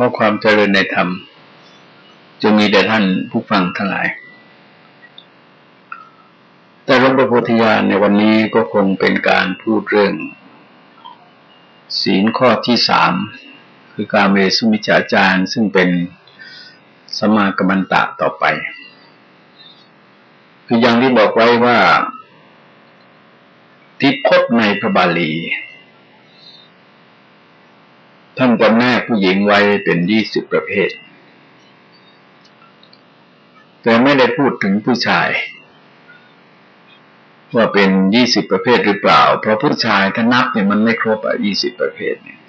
ข้อความเจริญในธรรมจะมีแด่ท่านผู้ฟังทั้งหลาย แต่หลวงพระโพธิญาณในวันนี้ก็คงเป็นการพูดเรื่อง ศีลข้อที่สามคือการเมสุมิจฉาจารซึ่งเป็นสมากรรมันตะต่อไป คืออย่างที่บอกไว้ว่า ที่พบในพระบาลี ท่านจำแนกผู้หญิงไว้เป็นยี่สิบประเภท แต่ไม่ได้พูดถึงผู้ชาย ว่าเป็นยี่สิบประเภทหรือเปล่า เพราะผู้ชายถ้านับเนี่ยมันไม่ครบอะยี่สิบประเภทเนี่ย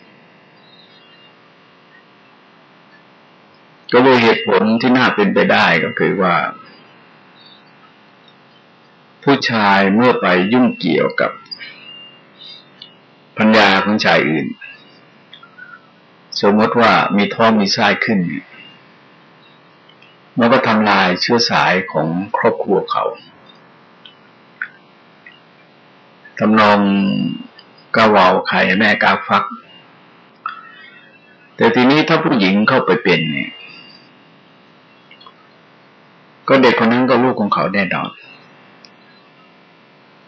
ก็เลยเหตุผลที่น่าเป็นไปได้ก็คือว่า ผู้ชายเมื่อไปยุ่งเกี่ยวกับพัญญาของชายอื่น สมมติว่ามีท้องมีไส้ขึ้นมันก็ทำลายเชื้อสายของครอบครัวเขาทำนองกาวาวไข่แม่กาฟัก แต่ทีนี้ถ้าผู้หญิงเข้าไปเป็นเนี่ย ก็เด็กคนนั้นก็ลูกของเขาแน่นอน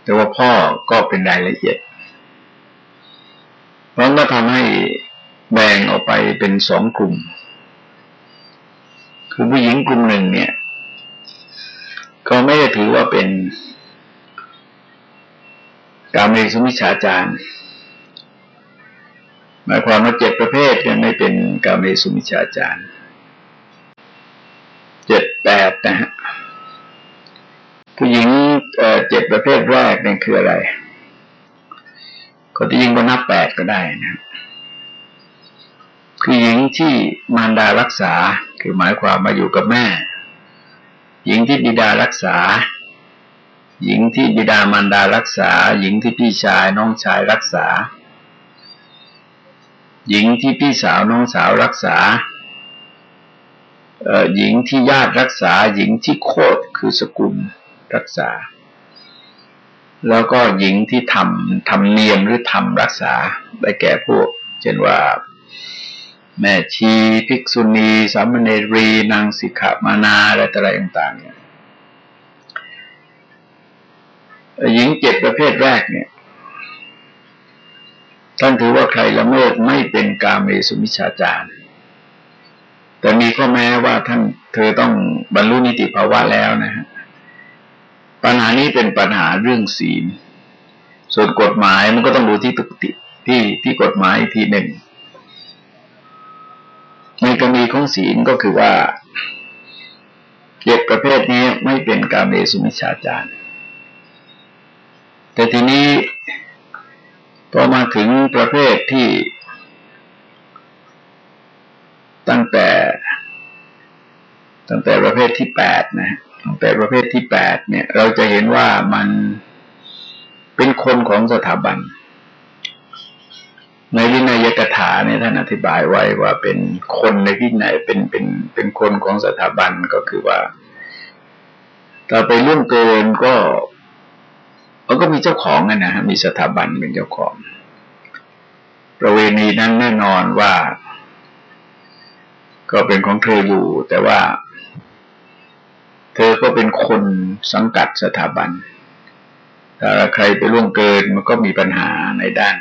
แต่ว่าพ่อก็เป็นรายละเอียดเพราะก็ทำให้ แบ่งออกไปเป็นสองกลุ่ม คือผู้หญิงกลุ่มหนึ่งเนี่ย ก็ไม่ได้ถือว่าเป็นการเมสุมิชาจาร์หมายความว่าเจ็ดประเภทยังไม่เป็นการเมสุมิชาจาร์เจ็ดแปดนะฮะผู้หญิงเจ็ดประเภทแรกนี่คืออะไร ก็ที่ยิงก็นับแปดก็ได้นะ งที่มารดารักษา คือหมายความมาอยู่กับแม่ หญิงที่บิดารักษา หญิงที่บิดามารดารักษา หญิงที่พี่ชายน้องชายรักษา หญิงที่พี่สาวน้องสาวรักษาหญิงที่ญาติรักษา หญิงที่โคตรคือสกุลรักษา แล้วก็หญิงที่ทำทำเนียมหรือทำรักษาได้แก่พวก เช่นว่า แม่ชีภิกษุณีสามเณรีนางสิกขามานาอะไรต่ออะไรต่าง ๆ เนี่ยหญิงเจ็ดประเภทแรกเนี่ย ท่านถือว่าใครละเมิดไม่เป็นกาเมสุมิชาจารแต่มีข้อแม้ว่าท่านเธอต้องบรรลุนิติภาวะแล้วนะฮะปัญหานี้เป็นปัญหาเรื่องศีล ส่วนกฎหมายมันก็ต้องดูที่ปกติที่ที่กฎหมายทีหนึ่ง ในกรณีของศีลก็คือว่าเจ็ดประเภทนี้ไม่เป็นการเมสุมิชาจารแต่ทีนี้พอมาถึงประเภทที่ ตั้งแต่ ตั้งแต่ประเภทที่แปดนะตั้งแต่ประเภทที่แปดเนี่ย เราจะเห็นว่ามันเป็นคนของสถาบัน ในวินัยกถาเนี่ยท่านอธิบายไว้ว่าเป็นคนในวินัยเป็นเป็นเป็นคนของสถาบันก็คือว่าถ้าไปล่วงเกินก็มันก็มีเจ้าของนะฮะมีสถาบันเป็นเจ้าของ ประเวณีนั้นแน่นอนว่า ก็เป็นของเธออยู่ แต่ว่า เธอก็เป็นคนสังกัดสถาบันถ้าใครไปล่วงเกินมันก็มีปัญหาในด้าน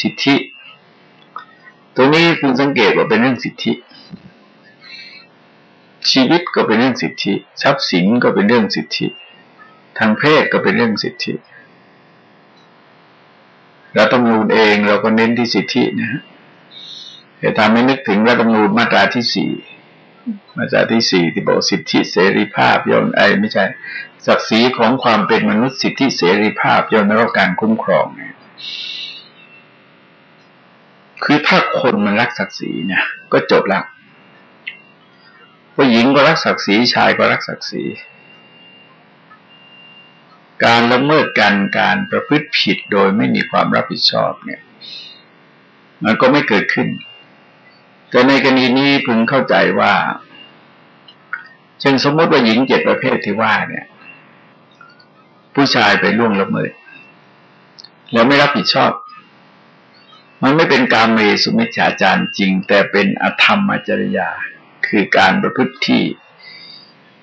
สิทธิตัวนี้คุณสังเกตว่าเป็นเรื่องสิทธิ ชีวิตก็เป็นเรื่องสิทธิ ทรัพย์สินก็เป็นเรื่องสิทธิ ทางเพศก็เป็นเรื่องสิทธิรัฐธรรมนูญเองเราก็เน้นที่สิทธินะฮะแต่ทำให้นึกถึงรัฐธรรมนูญมาตราที่สี่มาตราที่สี่ที่บอกสิทธิเสรีภาพย่อมไอไม่ใช่ ศักดิ์ศรีของความเป็นมนุษย์สิทธิเสรีภาพย่อมได้รับการคุ้มครองเนี่ย คือถ้าคนมันรักศักดิ์ศรีเนี่ยก็จบละผู้หญิงก็รักศักดิ์ศรีชายก็รักศักดิ์ศรีการละเมิดกันการประพฤติผิดโดยไม่มีความรับผิดชอบเนี่ย มันก็ไม่เกิดขึ้น แต่ในกรณีนี้พึงเข้าใจว่า เช่นสมมติว่าหญิงเจ็ดประเภทที่ว่าเนี่ย ผู้ชายไปล่วงละเมิด แล้วไม่รับผิดชอบ มันไม่เป็นการเมสุมิจฉาจารจริง แต่เป็นอธรรมจริยา คือการประพฤติที่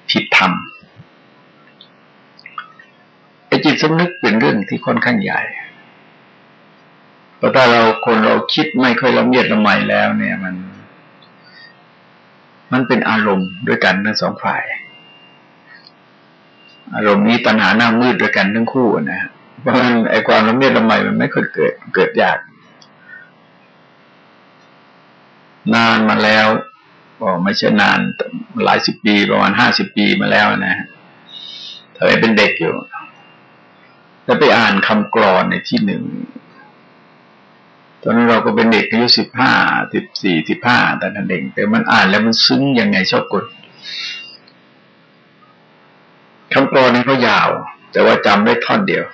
ผิดธรรมไอ้จิตสำนึกเป็นเรื่องที่ค่อนข้างใหญ่เพราะถ้าเราคนเราคิดไม่ค่อยละเมียดละไมแล้ว เนี่ยมัน มันเป็นอารมณ์ด้วยกันทั้งสองฝ่าย อารมณ์นี้ตัณหาหน้ามืดด้วยกันทั้งคู่นะเพราะฉะนั้นไอ้ความละเมียดละไมมันไม่เคยเกิดเกิดยาก นานมาแล้วก็ไม่ใช่นานหลายสิบปีประมาณห้าสิบปีมาแล้วนะถ้าเป็นเด็กอยู่แล้วไปอ่านคำกรอนในที่หนึ่ง ตอนนั้นเราก็เป็นเด็กอายุสิบห้าสิบสี่สิบห้าแต่นั้นเองแต่มันอ่านแล้วมันซึ้งยังไงชอบกดคำกรอนนี้ก็ยาว แต่ว่าจำได้ท่อนเดียว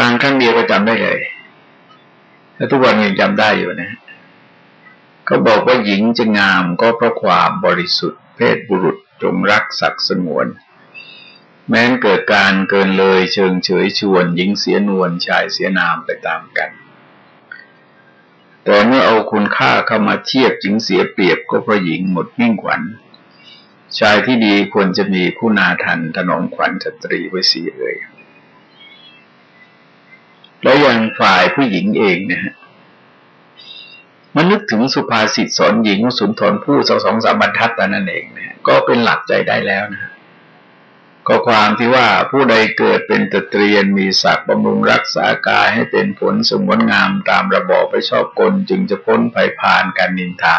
อ่านครั้งเดียวก็จำได้เลย แล้วทุกวันยังจำได้อยู่นะ เขาบอกว่าหญิงจะงามก็เพราะความบริสุทธิ์ เพศบุรุษจงรักศักดิ์สงวน แม้นเกิดการเกินเลยเชิงเฉยชวน หญิงเสียนวลชายเสียนามไปตามกัน แต่เมื่อเอาคุณค่าเข้ามาเทียบหญิงเสียเปรียบก็เพราะหญิงหมดมิ่งขวัญชายที่ดีควรจะมีผู้นาทันถนอมขวัญสตรีไว้สีเลย แล้วยังฝ่ายผู้หญิงเองนะฮะ มันนึกถึงสุภาษิตสอนหญิงสุนทรผู้สองสองสามบรรทัดแต่นั่นเองเนี่ยก็เป็นหลักใจได้แล้วนะก็ความที่ว่าผู้ใดเกิดเป็นตเตรียนมีศักดิ์บำรุงรักษากายให้เป็นผลสมวนงามตามระบอบไปชอบกลจึงจะพ้นภัยพานการนินทา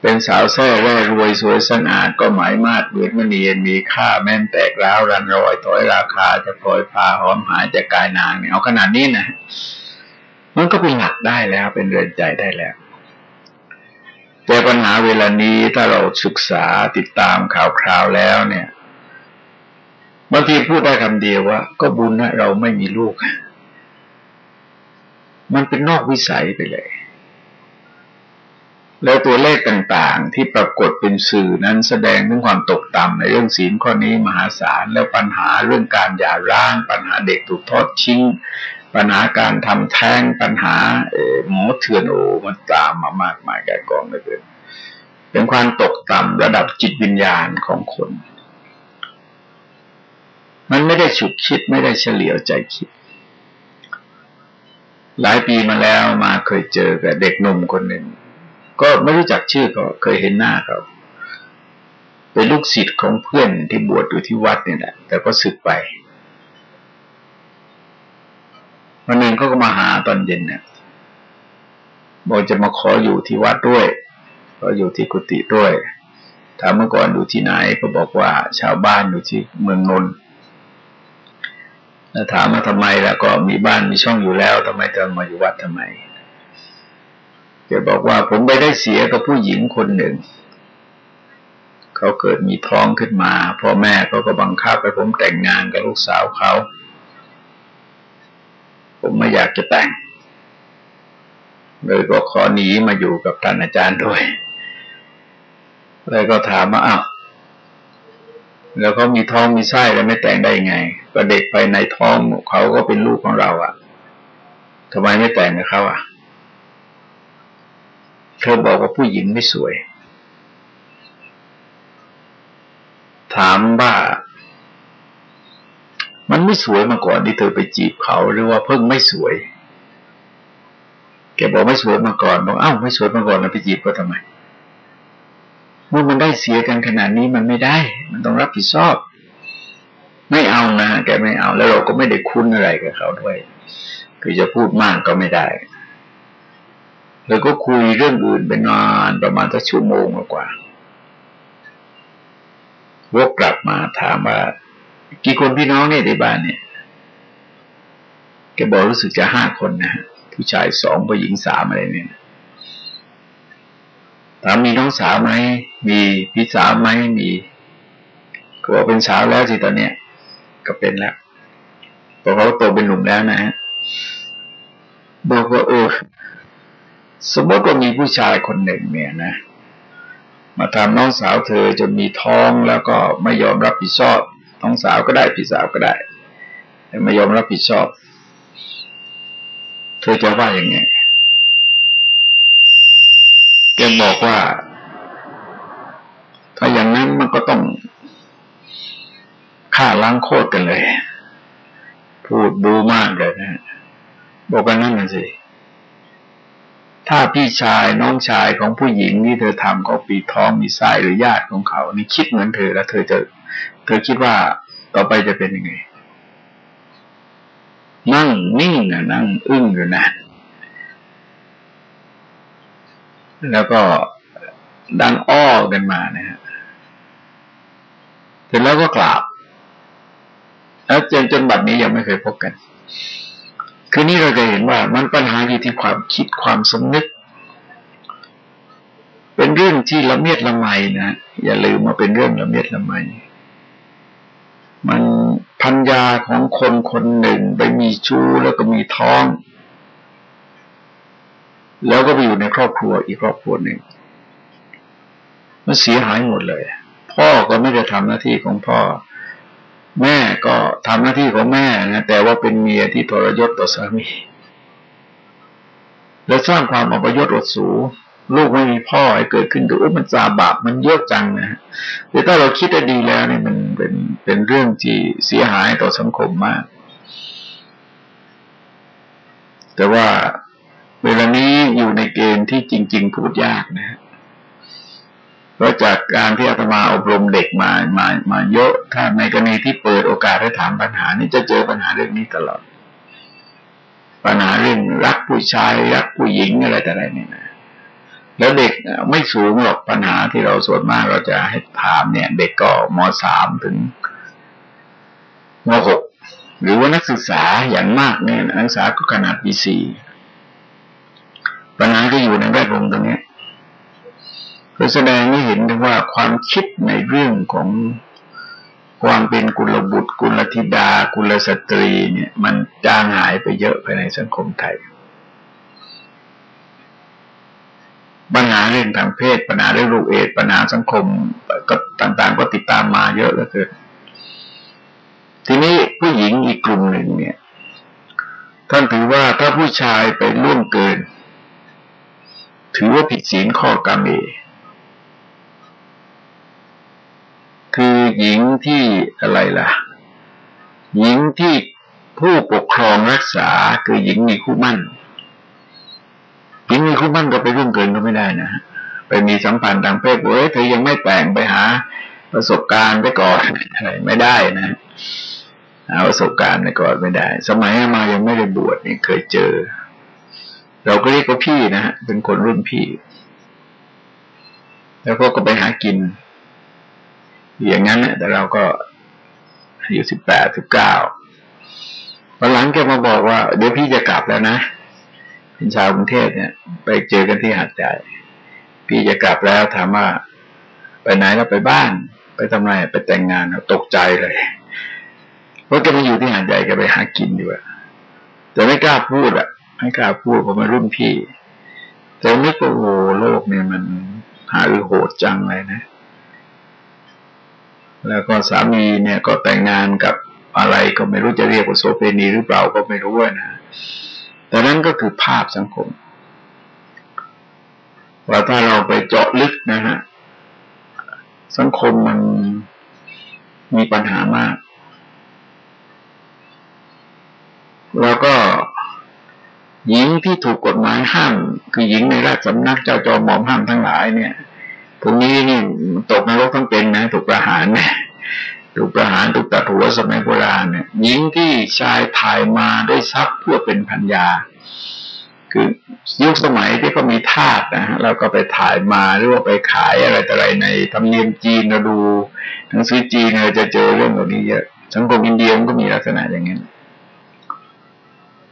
เป็นสาวแท้แร่รวยสวยสง่าก็หมายมาดเหมือนมณีมีค่าแม่นแตกร้าวรันรอยถอยราคาจะพลอยพาหอมหายจากกายนางเนี่ยเอาขนาดนี้นะ มันก็เป็นหลักได้แล้วเป็นเรือนใจได้แล้ว แต่ปัญหาเวลานี้ถ้าเราศึกษาติดตามข่าวคราวแล้วเนี่ยบางทีพูดได้คำเดียวว่า ก็บุญนะเราไม่มีลูก มันเป็นนอกวิสัยไปเลย แล้วตัวเลขต่างๆ ที่ปรากฏเป็นสื่อนั้นแสดงถึงความตกต่ำในเรื่องศีลข้อนี้มหาศาลแล้วปัญหาเรื่องการหย่าร้าง ปัญหาเด็กถูกทอดทิ้ง ปัญหาการทำแท้งปัญหาหมอเถื่อนโอมันตามมามากมายแก่กองเลยเป็นความตกต่ำระดับจิตวิญญาณของคน มันไม่ได้ฉุกคิดไม่ได้เฉลียวใจคิด หลายปีมาแล้วมาเคยเจอกับเด็กหนุ่มคนหนึ่ง ก็ไม่รู้จักชื่อเขาเคยเห็นหน้าเขาเป็นลูกศิษย์ของเพื่อนที่บวชอยู่ที่วัดเนี่ยแหละแต่ก็สึกไป วันหนึ่งเขาก็มาหาตอนเย็นเนี่ยบอกจะมาขออยู่ที่วัดด้วยก็อยู่ที่กุฏิด้วยถามเมื่อก่อนอยู่ที่ไหนก็บอกว่า ชาวบ้านอยู่ที่เมืองนนท์แล้วถามมาทำไมแล้วก็มีบ้านมีช่องอยู่แล้วทำไมจะมาอยู่วัดทำไมแกบอกว่าผมไปได้เสียกับผู้หญิงคนหนึ่ง เขาเกิดมีท้องขึ้นมาพ่อแม่เขาก็บังคับไปผมแต่งงานกับลูกสาวเขา ผมไม่อยากจะแต่งเลยก็ขอหนีมาอยู่กับท่านอาจารย์ด้วยเลยก็ถามว่าอ้าวแล้วเขามีท้องมีไส้แล้วไม่แต่งได้ไง ก็เด็กไปในท้องเขาก็เป็นลูกของเราอะ่ะทำไมไม่แต่งกับเขาอะ่ะ เธอบอกว่าผู้หญิงไม่สวย ถามว่า มันไม่สวยมาก่อนที่เธอไปจีบเขาหรือว่าเพิ่งไม่สวยแกบอกไม่สวยมาก่อนบอกอ้าวไม่สวยมาก่อนแล้วไปจีบก็ทำไมเมื่อมันได้เสียกันขนาดนี้มันไม่ได้ มันต้องรับผิดชอบ ไม่เอานะแกไม่เอา แล้วเราก็ไม่ได้คุ้นอะไรกับเขาด้วย คือจะพูดมากก็ไม่ได้แล้วก็คุยเรื่องอื่นไปนานประมาณสักชั่วโมงกว่าวกกลับมาถามว่า กี่คนพี่น้องเนี่ยในบ้านเนี่ยแกบอกรู้สึกจะห้าคนนะฮะผู้ชายสองผู้หญิงสามอะไรเนี่ยถามมีน้องสาวไหมมีพี่สาวไหมมีก็บอกเป็นสาวแล้วสิตอนเนี้ยก็เป็นแล้วพอเขาโตเป็นหนุ่มแล้วนะฮะบอกว่าเออสมมติว่ามีผู้ชายคนหนึ่งเนี่ยนะมาทำน้องสาวเธอจนมีท้องแล้วก็ไม่ยอมรับผิดชอบ น้องสาวก็ได้พี่สาวก็ได้แต่ไม่ยอมรับผิดชอบเเธอจะว่าอย่างไงแกบอกว่า ถ้าอย่างนั้นมันก็ต้องฆ่าล้างโคตรกันเลย พูดดูมากเลยนะบอกกันนั่นน่ะสิ ถ้าพี่ชายน้องชายของผู้หญิงที่เธอทำเขาปีท้องมีไส้หรือญาติของเขา นี่คิดเหมือนเธอแล้วเธอจะ เธอคิดว่าต่อไปจะเป็นยังไง นั่งนิ่งนะนั่งอึ้งอยู่นะแล้วก็ดังอ้อกันมานะฮะเสร็จแล้วก็กราบแล้วจนจนบัดนี้ยังไม่เคยพบกัน คือนี่เราจะเห็นว่ามันปัญหาอยู่ที่ความคิดความสำนึก เป็นเรื่องที่ละเมียดละไมนะ อย่าลืมมาเป็นเรื่องละเมียดละไม มันพัญญาของคนคนหนึ่งไปมีชู้แล้วก็มีท้อง แล้วก็ไปอยู่ในครอบครัวอีกครอบครัวหนึ่ง มันเสียหายหมดเลย พ่อก็ไม่ได้ทำหน้าที่ของพ่อ แม่ก็ทำหน้าที่ของแม่นะแต่ว่าเป็นเมียที่ทรยศต่อสามี แล้วสร้างความอัปยศอดสู ลูกไม่มีพ่อให้เกิดขึ้นดูมันจาบาปมันเยอะจังนะฮะแต่ถ้าเราคิดได้ดีแล้วเนี่ยมันเป็นเป็นเรื่องที่เสียหายต่อสังคมมาก แต่ว่าเวลานี้อยู่ในเกณฑ์ที่จริง ๆ พูดยากนะฮะเพราะจากการที่อาตมาอบรมเด็กมามามาเยอะ ถ้าในกรณีที่เปิดโอกาสให้ถามปัญหานี่จะเจอปัญหาเรื่องนี้ตลอด ปัญหาเรื่องรักผู้ชายรักผู้หญิงอะไรแต่อะไรนี่นะ แล้วเด็กไม่สูงหรอกปัญหาที่เราส่วนมากเราจะให้ถามเนี่ย เด็กก็มสามถึงมหกหรือว่านักศึกษาอย่างมากเนี่ยนักศึกษาก็ขนาดปีสี่ปัญหาก็อยู่ในแวดวงตรงนี้ก็แสดงให้เห็นถึงว่าความคิดในเรื่องของความเป็นกุลบุตร กุลธิดา กุลสตรีเนี่ย มันจางหายไปเยอะภายในสังคมไทย ปัญหาเรื่องทางเพศ ปัญหาเรื่องลูกเอดปัญหาสังคมก็ต่างๆ ก็ติดตามมาเยอะเหลือเกินทีนี้ผู้หญิงอีกกลุ่มหนึ่งเนี่ย ท่านถือว่าถ้าผู้ชายไปล่วงเกิน ถือว่าผิดศีลข้อกรรมเอคือหญิงที่อะไรล่ะ หญิงที่ผู้ปกครองรักษาคือหญิงมีคู่มั่น งมีคู่มั่นก็ไปร่วมเกินก็ไม่ได้นะไปมีสัมพันธ์ทางเพศเว้ยเธอยังไม่แต่งไปหา ประสบการณ์ไปก่อนอะไรไม่ได้นะเอาประสบการณ์ไปก่อนไม่ได้ สมัยมายังไม่ได้บวชเนี่ยเคยเจอ เราก็เรียกว่าพี่นะฮะเป็นคนรุ่นพี่ แล้วก็ก็ไปหากิน อย่างนั้นแต่เราก็อายุสิบแปดสิบเก้าวันหลังแกมาบอกว่า เดี๋ยวพี่จะกลับแล้วนะ เป็นชาวกรุงเทพเนี่ย ไปเจอกันที่หาดใหญ่พี่จะกลับแล้วถามว่าไปไหนเราไปบ้าน ไปทำไมไปแต่งงานตกใจเลยเพราะแกมาอยู่ที่หาดใหญ่แกไปหากินอยู่อะแต่ไม่กล้าพูดอะไม่กล้าพูดผมเป็นรุ่นพี่ แต่นึกว่าโอ้โลกเนี่ยมันหารือโหดจังเลยนะ แล้วก็สามีเนี่ยก็แต่งงานกับอะไรก็ไม่รู้จะเรียกว่าโสเภณีหรือเปล่าก็ไม่รู้นะ แต่นั้นก็คือภาพสังคม ว่าถ้าเราไปเจาะลึกนะฮะสังคมมันมีปัญหามาก แล้วก็หญิงที่ถูกกฎหมายห้าม คือหญิงในราชสำนักเจ้าจอมหมอมห้ามทั้งหลายเนี่ยพวกนี้นี่ตกนรกทั้งเป็นนะ ถูกประหารนะ ถูกประหารถูกตัดหัวสมัยโบราณเนี่ยหญิงที่ชายถ่ายมาได้ทรัพย์เพื่อเป็นพัญญา คือยุคสมัยที่ก็มีทาสนะฮะเราก็ไปถ่ายมาหรือว่าไปขายอะไรแต่อะไรในธรรมเนียมจีนเราดูหนังสือจีนเราจะเจอเรื่องแบบนี้เยอะสังคมอินเดียมันก็มีลักษณะอย่างนี้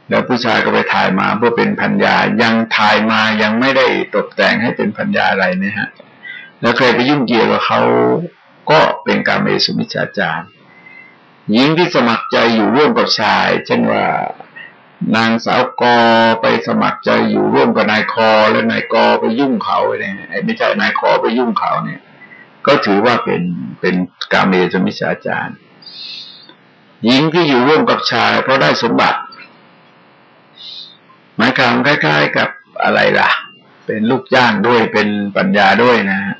แล้วผู้ชายก็ไปถ่ายมาเพื่อเป็นพัญญา ยังถ่ายมายังไม่ได้ตกแต่งให้เป็นพัญญาอะไรนี่ยฮะ แล้วเคยไปยุ่งเกี่ยวกับเขา ก็เป็นการเมสุมิชาจารหญิงที่สมัครใจอยู่ร่วมกับชาย เช่นว่านางสาวกอไปสมัครใจอยู่ร่วมกับนายคอ แล้วนายกอไปยุ่งเขาเนี่ยไม่ใช่นายคอไปยุ่งเขาเนี่ย ก็ถือว่าเป็นเป็นการเมสุมิชาจารหญิงที่อยู่ร่วมกับชาย เพราะได้สมบัติหมายความคล้าย ๆ กับอะไรล่ะ เป็นลูกจ้างด้วยเป็นปัญญาด้วยนะฮะ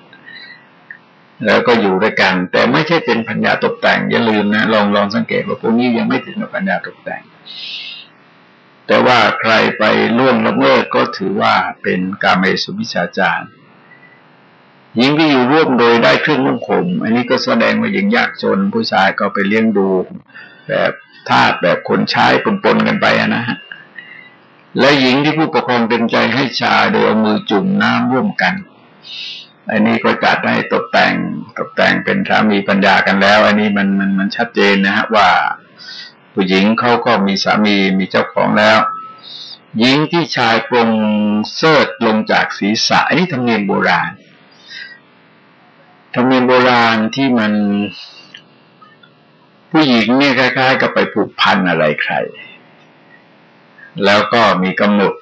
แล้วก็อยู่ด้วยกัน แต่ไม่ใช่เป็นปัญญาตกแต่งอย่าลืมนะลองลองสังเกตว่าพวกนี้ยังไม่ถึงกับปัญญาตกแต่ง แต่ว่าใครไปล่วงละเมิดก็ถือว่าเป็นกาเมสุวิชาจารหญิงที่อยู่ร่วมโดยได้เครื่องนุ่งห่มอันนี้ก็แสดงว่าหญิงยากจน ผู้ชายก็ไปเลี้ยงดู แบบทาสแบบคนใช้ปนๆกันไปนะฮะและหญิงที่ผู้ปกครองเต็มใจให้ชาโดยเอามือจุ่มน้ำร่วมกัน อันนี้ก็จัดให้ตกแต่งตกแต่งเป็นสามีปัญญากันแล้ว อันนี้มันมันมันชัดเจนนะฮะว่า ผู้หญิงเขาก็มีสามีมีเจ้าของแล้วหญิงที่ชายปรงเสิร์ลงจากศีรษะอันนี้ธรรมเนียมโบราณธรรมเนียมโบราณที่มัน ผู้หญิงเนี่ยคล้ายๆกับไปผูกพันอะไรใคร แล้วก็มีกำหนด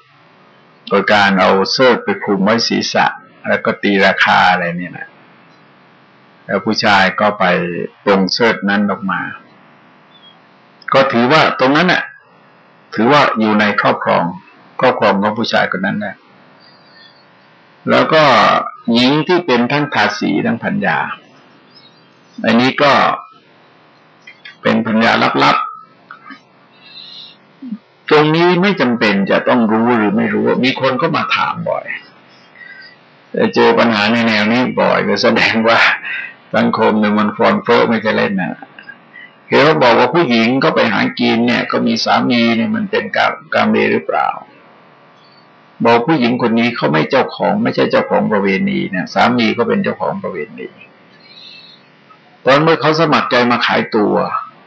โดยการเอาเสื้อไปคลุมไว้ศีรษะ แล้วก็ตีราคาอะไรเนี่ยนะแล้วผู้ชายก็ไปปรงเสิร์นั้นออกมา ก็ถือว่าตรงนั้นน่ะ ถือว่าอยู่ในครอบครองครอบครองของผู้ชายคนนั้นนะแล้วก็หญิงที่เป็นทั้งทาสีทั้งพัญญาอันนี้ก็เป็นพัญญาลับๆ ตรงนี้ไม่จำเป็นจะต้องรู้หรือไม่รู้ มีคนก็มาถามบ่อย เจอปัญหาในแนวนี้บ่อยก็แสดงว่าสังคมเนี่ยมันฟอนเฟ้อไม่จะเล่นนะเห็นว่าบอกว่าผู้หญิงก็ไปหากินเนี่ย ก็มีสามีเนี่ยมันเป็นการกรรมเดหรือเปล่า บอกผู้หญิงคนนี้เขาไม่เจ้าของ ไม่ใช่เจ้าของประเวณีเนี่ยสามีก็เป็นเจ้าของประเวณีตอนเมื่อเขาสมัครใจมาขายตัว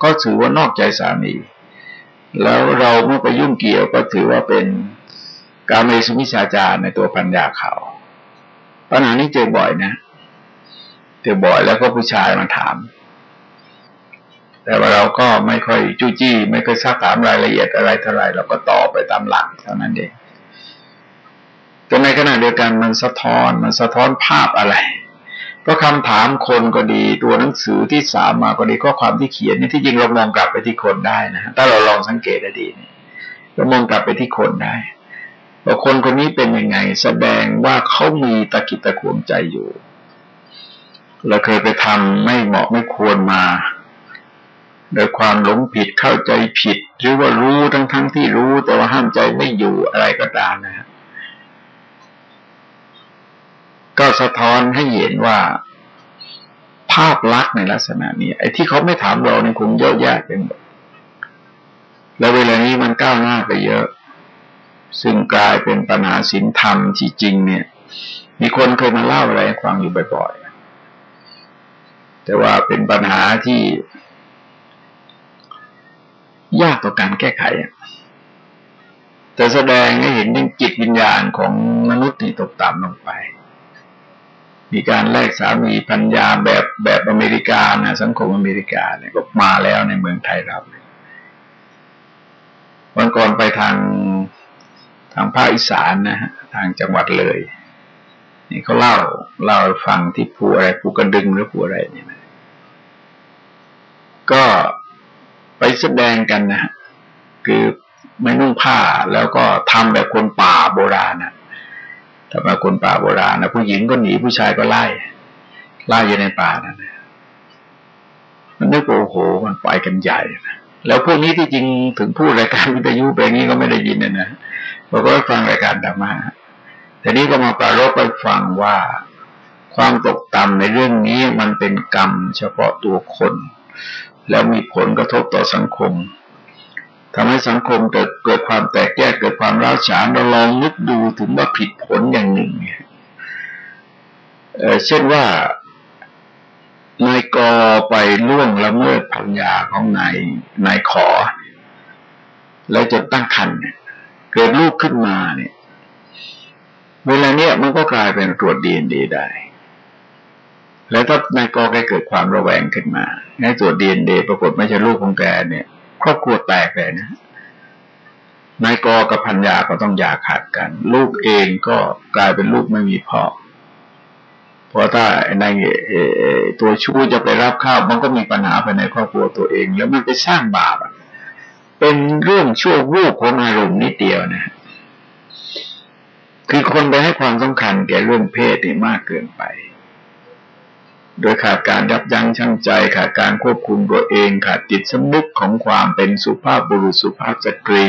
ก็ถือว่านอกใจสามี แล้วเราเมื่อไปยุ่งเกี่ยวก็ถือว่าเป็นการเมสุมิชาจารในตัวปัญญาเขา ปัญหานี้เจอบ่อยนะเจอบ่อยแล้วก็ผู้ชายมาถาม แต่ว่าเราก็ไม่ค่อยจู้จี้ ไม่ค่อยซักถามรายละเอียดอะไรเท่าไรเราก็ตอบไปตามหลักเท่านั้นเองแต่ในขณะเดียวกันมันสะท้อนมันสะท้อนภาพอะไรเพราะคำถามคนก็ดีตัวหนังสือที่สามมาก็ดีข้อความที่เขียนนี่ที่จริงเรามองกลับไปที่คนได้นะถ้าเราลองสังเกตดีนี่เรามองกลับไปที่คนได้ ว่าคนคนนี้เป็นยังไง แสดงว่าเขามีตะกิดตะขวงใจอยู่ เราเคยไปทำไม่เหมาะไม่ควรมา โดยความหลงผิดเข้าใจผิด หรือว่ารู้ทั้งทั้งที่รู้แต่ว่าห้ามใจไม่อยู่อะไรก็ตามนะฮะก็สะท้อนให้เห็นว่าภาพลักษณ์ในลักษณะนี้ ไอ้ที่เขาไม่ถามเราเนี่ยคงเยอะแยะเป็นหมดแล้วเวลานี้มันก้าวหน้าไปเยอะ ซึ่งกลายเป็นปัญหาศีลธรรมที่จริงเนี่ย มีคนเคยมาเล่าอะไรให้ฟังอยู่บ่อยๆ แต่ว่าเป็นปัญหาที่ ยากต่อการแก้ไข แต่แสดงให้เห็นถึงจิตวิญญาณของมนุษย์ที่ตกต่ำลงไป มีการแลกสามีพัญญาแบบแบบอเมริกานะสังคมอเมริกาเนี่ยก็มาแล้วในเมืองไทยเราวันก่อนไปทาง ทางภาคอีสานนะฮะทางจังหวัดเลย นี่เขาเล่าเล่าฟังที่ภูอะไรภูกระดึงหรือภูอะไรเนี่ยนะก็ไปแสดงกันนะคือไม่นุ่งผ้าแล้วก็ทำแบบคนป่าโบราณนะทำแบบคนป่าโบราณนะผู้หญิงก็หนีผู้ชายก็ไล่ไล่อยู่ในป่านั่นนะมันนึกโอ้โห มันไปกันใหญ่นะแล้วพวกนี้ที่จริงถึงพูดรายการวิทยุไปนี้ก็ไม่ได้ยินนะนะ เราก็ฟังรายการธรรมะแต่นี้ก็มาปรารบไปฟังว่าความตกต่ำในเรื่องนี้มันเป็นกรรมเฉพาะตัวคน แล้วมีผลกระทบต่อสังคมทำให้สังคมเกิดเกิดความแตกแยกเกิดความร้าวฉานเราลองนึกดูถึงว่าผิดผลอย่างหนึ่งเเช่นว่านายกอไปล่วงละเมิดพัญญาของนายนายขอ แล้วจนตั้งครรภ์เนี่ย เกิดลูกขึ้นมาเนี่ย เวลาเนี้ยมันก็กลายเป็นตรวจดีเอ็นดีได้ แล้วถ้านายกอแกเกิดความระแวงขึ้นมาในตรวจดีเอ็นดีปรากฏไม่ใช่ลูกของแกเนี่ย ครอบครัวแตกเลยนะนายกอกับพัญญาก็ต้องหย่าขาดกัน ลูกเองก็กลายเป็นลูกไม่มีพ่อเพราะถ้าในตัวชู้จะไปรับข้าวมันก็มีปัญหาภายในครอบครัวตัวเอง แล้วมันไปสร้างบาป เป็นเรื่องชั่ววูบของอารมณ์นิดเดียวนะ คือคนไปให้ความสำคัญแก่เรื่องเพศนี่มากเกินไป โดยขาดการยับยั้งชั่งใจ ขาดการควบคุมตัวเอง ขาดจิตสำนึกของความเป็นสุภาพบุรุษสุภาพสตรี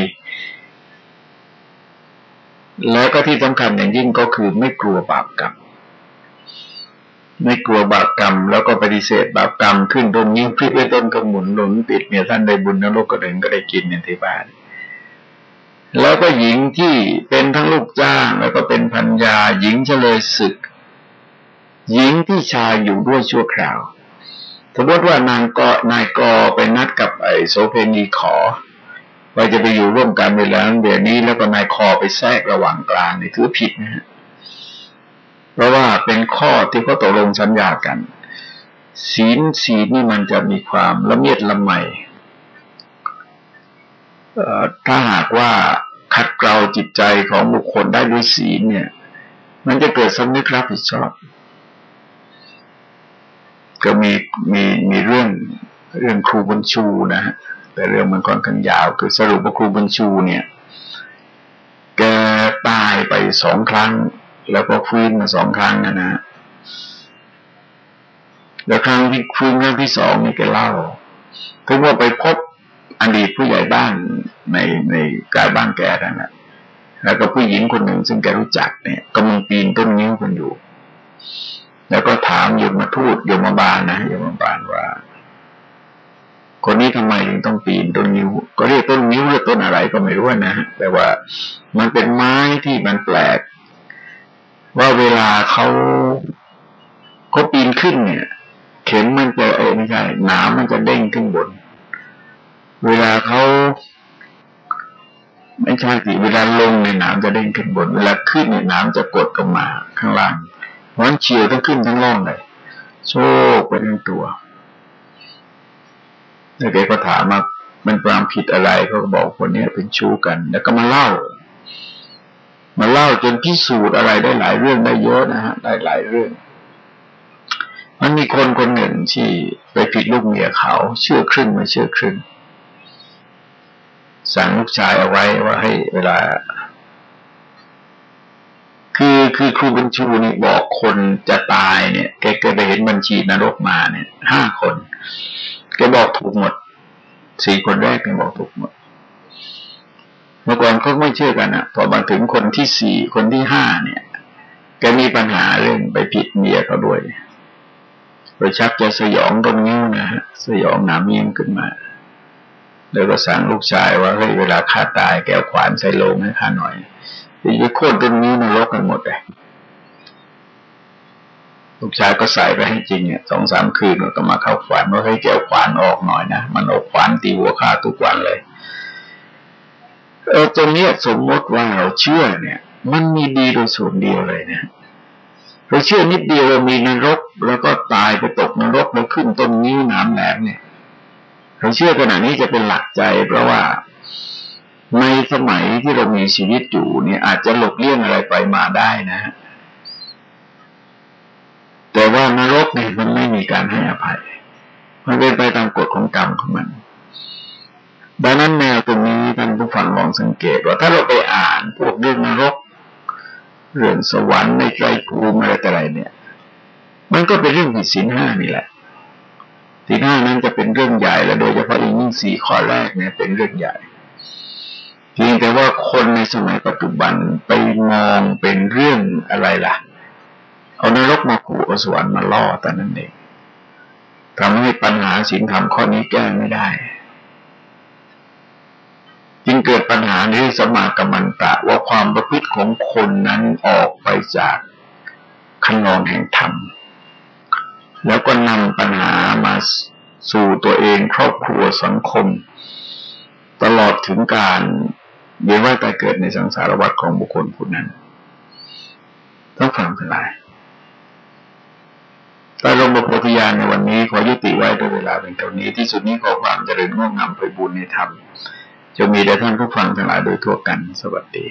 แล้วก็ที่สำคัญอย่างยิ่งก็คือไม่กลัวบาปกรรม ไม่กลัวบาปกรรม แล้วก็ปฏิเสธบาปกรรม ขึ้นตรงนิ้วพลิกไว้ต้นกระหมุนหนุนปิดเมียท่านได้บุญนรกก็เดินก็ได้กินในที่บ้าน แล้วก็หญิงที่เป็นทั้งลูกจ้างแล้วก็เป็นพันยาหญิงเฉลยศึก หญิงที่ชายอยู่ด้วยชั่วคราวสมมติว่านางก็นายกอไปนัดกับไอ้โสเพณีขอว่าจะไปอยู่ร่วมกันเวลานั้นเดี๋ยวนี้แล้วก็นายคอไปแทรกระหว่างกลางนี่ถือผิดนะฮะ เพราะว่าเป็นข้อที่เขาตกลงสัญญากัน ศีลศีลนี่มันจะมีความละเมียดละไมถ้าหากว่าขัดเกลาจิตใจของบุคคลได้ด้วยศีลเนี่ย มันจะเกิดสำนึกรับผิดชอบ ก็มีมีมีเรื่องเรื่องครูบัญชูนะฮะแต่เรื่องมันค่อนข้างยาว คือสรุปว่าครูบัญชูเนี่ย แกตายไปสองครั้ง แล้วก็ฟื้นมาสองครั้งนะนะแล้วครั้งที่ฟื้นครั้งที่สองนี่แกเล่าถึงว่าไปพบอดีตผู้ใหญ่บ้านในในกายบ้านแกนั่นแหละแล้วก็ผู้หญิงคนหนึ่งซึ่งแกรู้จักเนี่ยกำลังปีนต้นนิ้วกันอยู่ แล้วก็ถามยมมาทูตยมบาลนะโยมบาลว่า คนนี้ทำไมถึงต้องปีนต้นนิ้ว ก็เรียกต้นนิ้วหรือต้นอะไรก็ไม่รู้นะแต่ว่ามันเป็นไม้ที่มันแปลก ว่าเวลาเขาเขาปีนขึ้นเนี่ย เข็มมันจะเออไม่ใช่หนามมันจะเด้งขึ้นบน เวลาเขาไม่ใช่สิเวลาลงในหน้ำจะเด้งขึ้นบน เวลาขึ้นในหน้ำจะกดลงมาข้างล่างเพราะฉะนั้นเฉียวต้องขึ้นทั้งล่องเลยโชคไปทั้งตัวแล้วแกก็ถามว่ามันความผิดอะไรเขาก็บอกคนนี้เป็นชู้กัน แล้วก็มาเล่า มาเล่าจนพิสูจน์อะไรได้หลายเรื่องได้เยอะนะฮะได้หลายเรื่อง มันมีคนคนหนึ่งที่ไปผิดลูกเมียเขา เชื่อครึ่งไม่เชื่อครึ่งสั่งลูกชายเอาไว้ว่าให้เวลา คือคือครูบัญชูนี่บอกคนจะตายเนี่ยแกแกไปเห็นบัญชีนรกมาเนี่ยห้าคนแกบอกถูกหมดสี่คนแรกแกบอกถูกหมด เมื่อก่อนเขาไม่เชื่อกันอะพอมาถึงคนที่สี่คนที่ห้าเนี่ยแกมีปัญหาเรื่องไปผิดเมียเขาด้วยโดยชักจะสยองตรงนี้นะฮะสยองหนามียงขึ้นมาแล้วก็สั่งลูกชายว่าเฮ้ยเวลาข้าตายแกวขวานใส่ลงให้ข้าหน่อยจะโค่นต้นนี้นรกกันหมดเลยลูกชายก็ใส่ไปให้จริงเนี่ยสองสามคืนก็มาเข้าฝันว่าให้แกวขวานออกหน่อยนะมันออกขวานตีหัวข้าทุกวันเลย เออตรงนี้สมมติว่าเราเชื่อเนี่ย มันมีดีโดยส่วนเดียวเลยเนี่ยเราเชื่อนิดเดียวเรามีนรก แล้วก็ตายไปตกนรกแล้วขึ้นต้นนิ้วน้ำแหลมเนี่ย เราเชื่อขนาดนี้จะเป็นหลักใจ เพราะว่าในสมัยที่เรามีชีวิตอยู่เนี่ย อาจจะหลบเลี่ยงอะไรไปมาได้นะแต่ว่านรกเนี่ยมันไม่มีการให้อภัย มันเป็นไปตามกฎของกรรมของมัน ดังนั้นแนวตรงนี้ท่านผู้ฟังลองสังเกตว่าถ้าเราไปอ่านพวกเรื่องนรก เรื่องสวรรค์ในใจภูมิอะไรต่ออะไรเนี่ย มันก็เป็นเรื่องผิดศีลห้านี่แหละที่หน้านั้นจะเป็นเรื่องใหญ่และโดยเฉพาะยิ่งสี่ข้อแรกเนี่ยเป็นเรื่องใหญ่เพียงแต่ว่าคนในสมัยปัจจุบันไปมองเป็นเรื่องอะไรล่ะ เอานรกมาขู่เอาสวรรค์มาล่อแต่นั้นเองทำให้ปัญหาสินธรรมข้อนี้แก้ไม่ได้ จึงเกิดปัญหาในสมากัมมันตะว่าความประพฤติของคนนั้นออกไปจากขนนองแห่งธรรม แล้วก็นำปัญหามาสู่ตัวเองครอบครัวสังคม ตลอดถึงการเวียนว่ายตายเกิดในสังสารวัฏของบุคคลผู้นั้น ต้องฟังทั้งหลายใต้ลมบทธิยานในวันนี้ขอยุติไว้ด้วยเวลาเป็นเท่านี้ที่สุดนี้ขอความเจริญงอกงามไปบุญในธรรม จะมีแด่ท่านผู้ฟังทั้งหลายโดยทั่วกัน สวัสดี